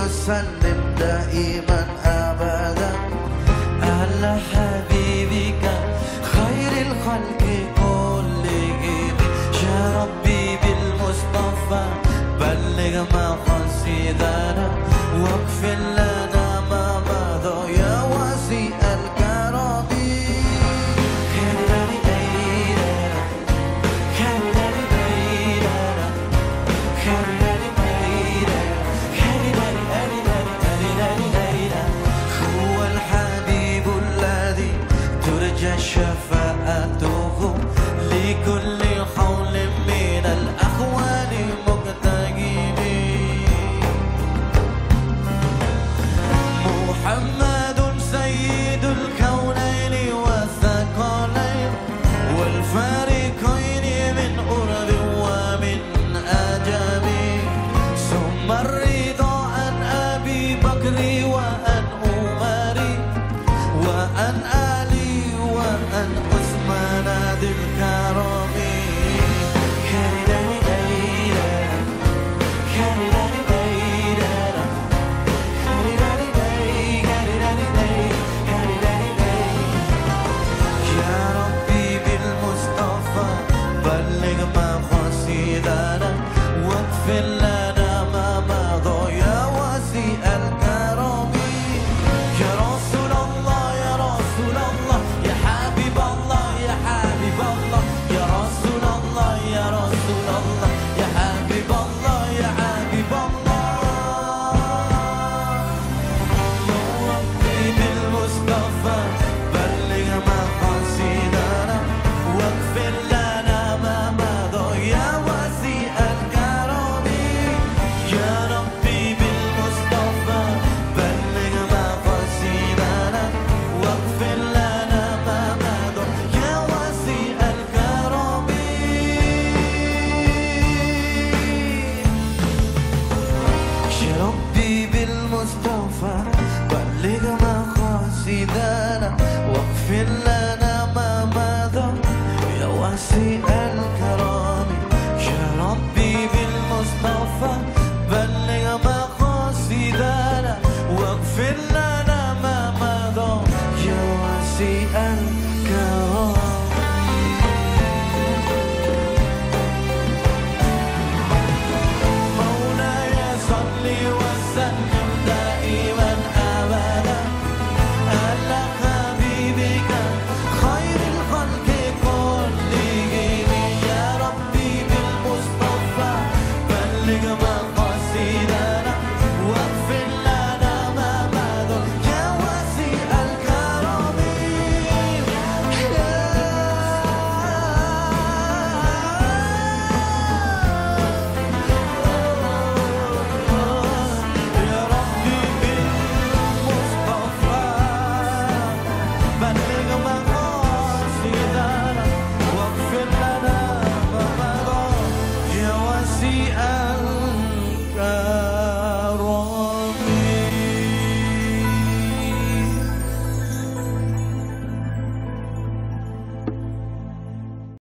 وسلم دائما ابدا على حبيبك خير الخلق. شاف see and